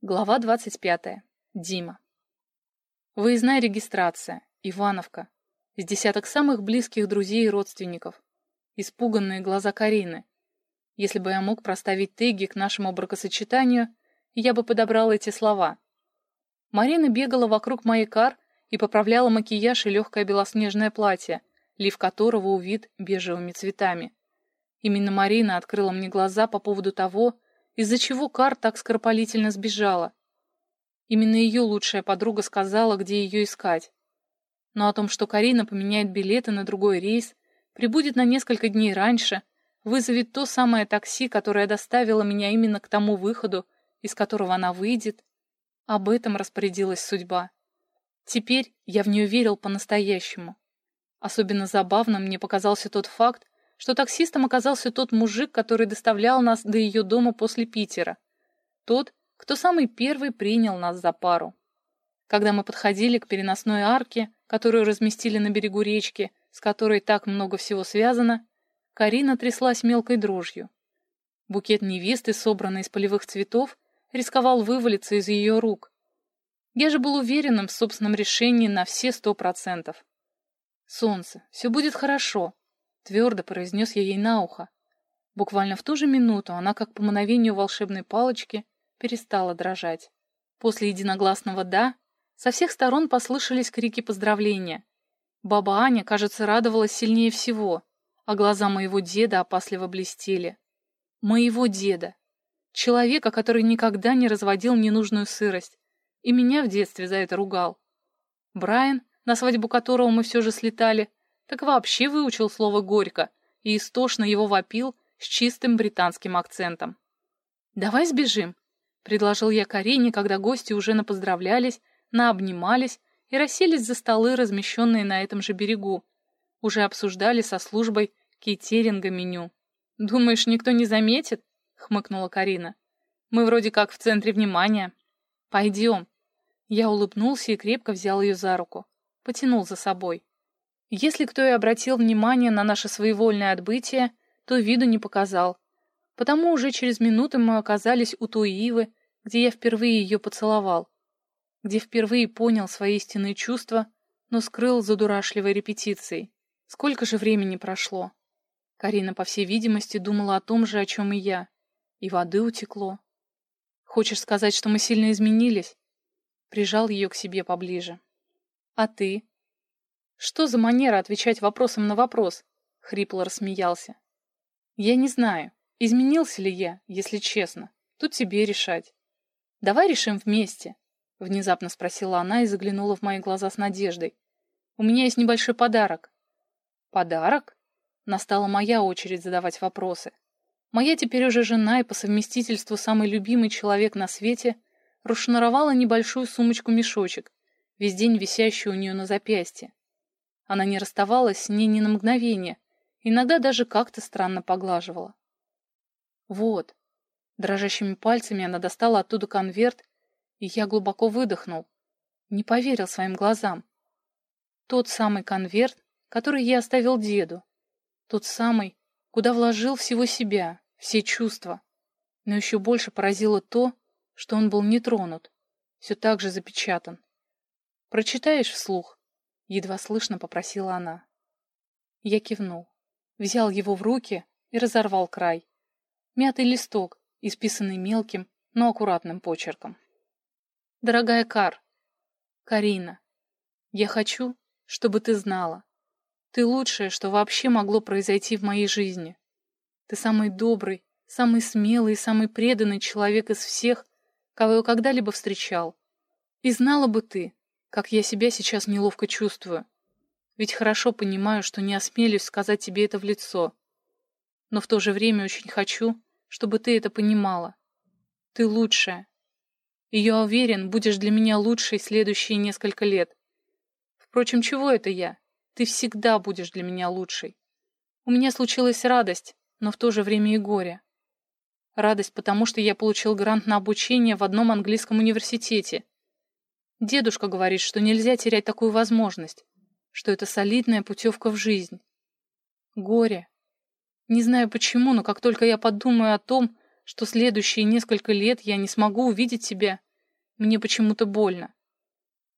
Глава 25. Дима. Выездная регистрация. Ивановка. С десяток самых близких друзей и родственников. Испуганные глаза Карины. Если бы я мог проставить теги к нашему бракосочетанию, я бы подобрал эти слова. Марина бегала вокруг моей кар и поправляла макияж и легкое белоснежное платье, лиф которого увит бежевыми цветами. Именно Марина открыла мне глаза по поводу того, из-за чего Кар так скоропалительно сбежала. Именно ее лучшая подруга сказала, где ее искать. Но о том, что Карина поменяет билеты на другой рейс, прибудет на несколько дней раньше, вызовет то самое такси, которое доставило меня именно к тому выходу, из которого она выйдет, об этом распорядилась судьба. Теперь я в нее верил по-настоящему. Особенно забавным мне показался тот факт, что таксистом оказался тот мужик, который доставлял нас до ее дома после Питера. Тот, кто самый первый принял нас за пару. Когда мы подходили к переносной арке, которую разместили на берегу речки, с которой так много всего связано, Карина тряслась мелкой дрожью. Букет невесты, собранный из полевых цветов, рисковал вывалиться из ее рук. Я же был уверенным в собственном решении на все сто процентов. «Солнце, все будет хорошо», Твердо произнес я ей на ухо. Буквально в ту же минуту она, как по мановению волшебной палочки, перестала дрожать. После единогласного «да» со всех сторон послышались крики поздравления. Баба Аня, кажется, радовалась сильнее всего, а глаза моего деда опасливо блестели. Моего деда. Человека, который никогда не разводил ненужную сырость. И меня в детстве за это ругал. Брайан, на свадьбу которого мы все же слетали, так вообще выучил слово «горько» и истошно его вопил с чистым британским акцентом. «Давай сбежим», — предложил я Карине, когда гости уже напоздравлялись, наобнимались и расселись за столы, размещенные на этом же берегу. Уже обсуждали со службой кейтеринга меню. «Думаешь, никто не заметит?» — хмыкнула Карина. «Мы вроде как в центре внимания». «Пойдем». Я улыбнулся и крепко взял ее за руку. Потянул за собой. Если кто и обратил внимание на наше своевольное отбытие, то виду не показал. Потому уже через минуту мы оказались у той ивы, где я впервые ее поцеловал, где впервые понял свои истинные чувства, но скрыл за дурашливой репетицией. Сколько же времени прошло? Карина, по всей видимости, думала о том же, о чем и я. И воды утекло. Хочешь сказать, что мы сильно изменились? Прижал ее к себе поближе. А ты? Что за манера отвечать вопросом на вопрос? Хрипло рассмеялся. Я не знаю, изменился ли я, если честно. Тут тебе решать. Давай решим вместе, внезапно спросила она и заглянула в мои глаза с надеждой. У меня есть небольшой подарок. Подарок? Настала моя очередь задавать вопросы. Моя теперь уже жена и по совместительству самый любимый человек на свете расшнуровала небольшую сумочку-мешочек, весь день висящую у нее на запястье. Она не расставалась с ней ни на мгновение, иногда даже как-то странно поглаживала. Вот. Дрожащими пальцами она достала оттуда конверт, и я глубоко выдохнул. Не поверил своим глазам. Тот самый конверт, который я оставил деду. Тот самый, куда вложил всего себя, все чувства. Но еще больше поразило то, что он был не тронут, все так же запечатан. Прочитаешь вслух? Едва слышно попросила она. Я кивнул. Взял его в руки и разорвал край. Мятый листок, исписанный мелким, но аккуратным почерком. Дорогая Кар, Карина, я хочу, чтобы ты знала. Ты лучшее, что вообще могло произойти в моей жизни. Ты самый добрый, самый смелый и самый преданный человек из всех, кого я когда-либо встречал. И знала бы ты, как я себя сейчас неловко чувствую. Ведь хорошо понимаю, что не осмелюсь сказать тебе это в лицо. Но в то же время очень хочу, чтобы ты это понимала. Ты лучшая. И я уверен, будешь для меня лучшей следующие несколько лет. Впрочем, чего это я? Ты всегда будешь для меня лучшей. У меня случилась радость, но в то же время и горе. Радость, потому что я получил грант на обучение в одном английском университете — Дедушка говорит, что нельзя терять такую возможность, что это солидная путевка в жизнь. Горе. Не знаю почему, но как только я подумаю о том, что следующие несколько лет я не смогу увидеть тебя, Мне почему-то больно.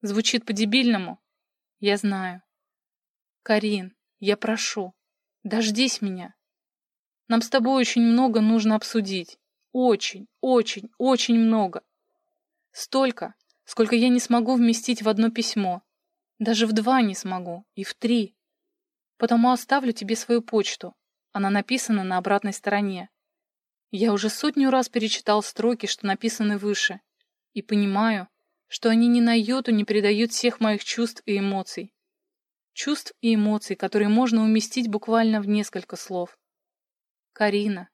Звучит по-дебильному? Я знаю. Карин, я прошу, дождись меня. Нам с тобой очень много нужно обсудить. Очень, очень, очень много. Столько, сколько я не смогу вместить в одно письмо. Даже в два не смогу, и в три. Потому оставлю тебе свою почту. Она написана на обратной стороне. Я уже сотню раз перечитал строки, что написаны выше, и понимаю, что они ни на йоту не передают всех моих чувств и эмоций. Чувств и эмоций, которые можно уместить буквально в несколько слов. Карина,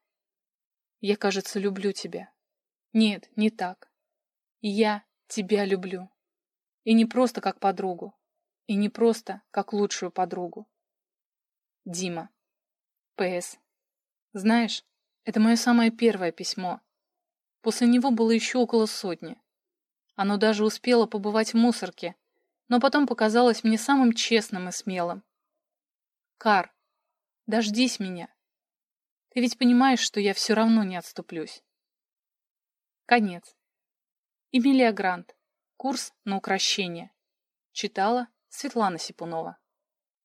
я, кажется, люблю тебя. Нет, не так. Я тебя люблю. И не просто как подругу. И не просто как лучшую подругу. Дима. П.С. Знаешь, это мое самое первое письмо. После него было еще около сотни. Оно даже успело побывать в мусорке, но потом показалось мне самым честным и смелым. Кар, дождись меня. Ты ведь понимаешь, что я все равно не отступлюсь. Конец. Эмилия Грант. Курс на укращение. Читала Светлана Сипунова.